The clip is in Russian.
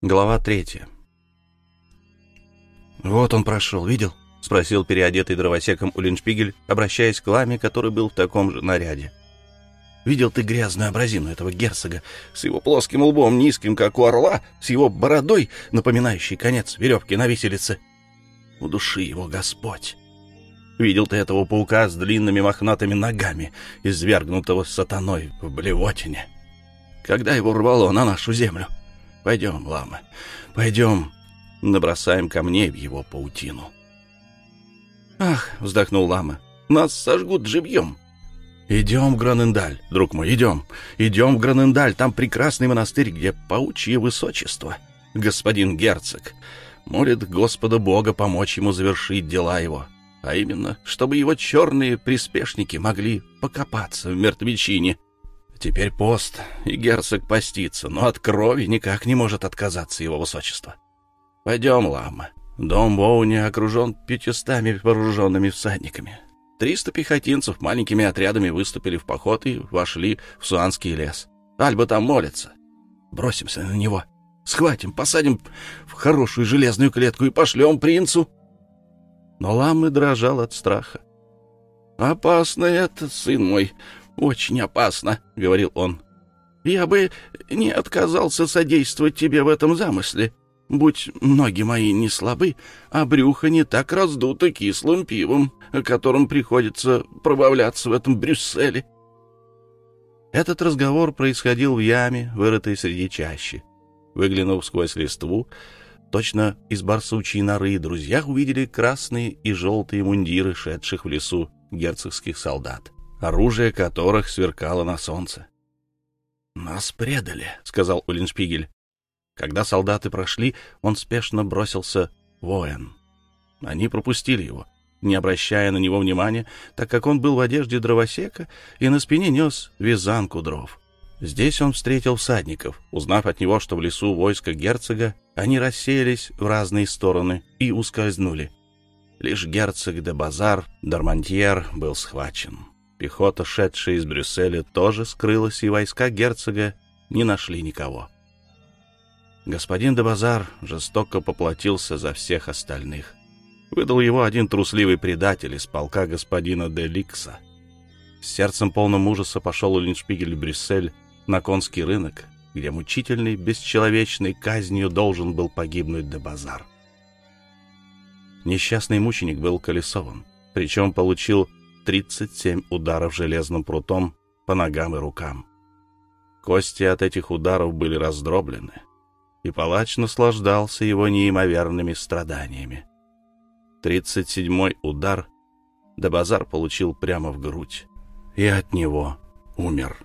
Глава третья. «Вот он прошел, видел?» — спросил переодетый дровосеком Улиншпигель, обращаясь к Ламе, который был в таком же наряде. «Видел ты грязную образину этого герцога с его плоским лбом, низким, как у орла, с его бородой, напоминающей конец веревки на виселице? У души его Господь!» Видел ты этого паука с длинными мохнатыми ногами, извергнутого сатаной в блевотине? Когда его рвало на нашу землю? Пойдем, лама, пойдем, набросаем камней в его паутину. Ах, вздохнул лама, нас сожгут живьем. Идем в Гранендаль, друг мой, идем. Идем в Гранендаль, там прекрасный монастырь, где паучье высочество. Господин герцог молит Господа Бога помочь ему завершить дела его, а именно, чтобы его черные приспешники могли покопаться в мертвечине Теперь пост, и герцог постится, но от крови никак не может отказаться его высочество. Пойдем, лама. Дом Боуни окружен пятистами вооруженными всадниками. Триста пехотинцев маленькими отрядами выступили в поход и вошли в Суанский лес. Альба там молится. Бросимся на него. Схватим, посадим в хорошую железную клетку и пошлем принцу. Но ламы дрожал от страха. «Опасно это, сын мой очень опасно», — говорил он. «Я бы не отказался содействовать тебе в этом замысле, будь ноги мои не слабы, а брюхо не так раздуто кислым пивом, которым приходится пробавляться в этом Брюсселе». Этот разговор происходил в яме, вырытой среди чащи. Выглянув сквозь листву, точно из барсучьей норы, друзья увидели красные и желтые мундиры, шедших в лесу герцогских солдат оружие которых сверкало на солнце. «Нас предали», — сказал Уллиншпигель. Когда солдаты прошли, он спешно бросился воин. Они пропустили его, не обращая на него внимания, так как он был в одежде дровосека и на спине нес вязанку дров. Здесь он встретил всадников. Узнав от него, что в лесу войско герцога, они рассеялись в разные стороны и ускользнули. Лишь герцог де Базар, Дармантьер, был схвачен. Пехота, шедшая из Брюсселя, тоже скрылась, и войска герцога не нашли никого. Господин де Базар жестоко поплатился за всех остальных. Выдал его один трусливый предатель из полка господина де Ликса. С сердцем полным ужаса пошел Уллиншпигель в Брюссель на конский рынок, где мучительной, бесчеловечной казнью должен был погибнуть де Базар. Несчастный мученик был колесован, причем получил 37 ударов железным прутом по ногам и рукам. Кости от этих ударов были раздроблены, и палач наслаждался его неимоверными страданиями. 37-й удар Дебазар получил прямо в грудь, и от него умер.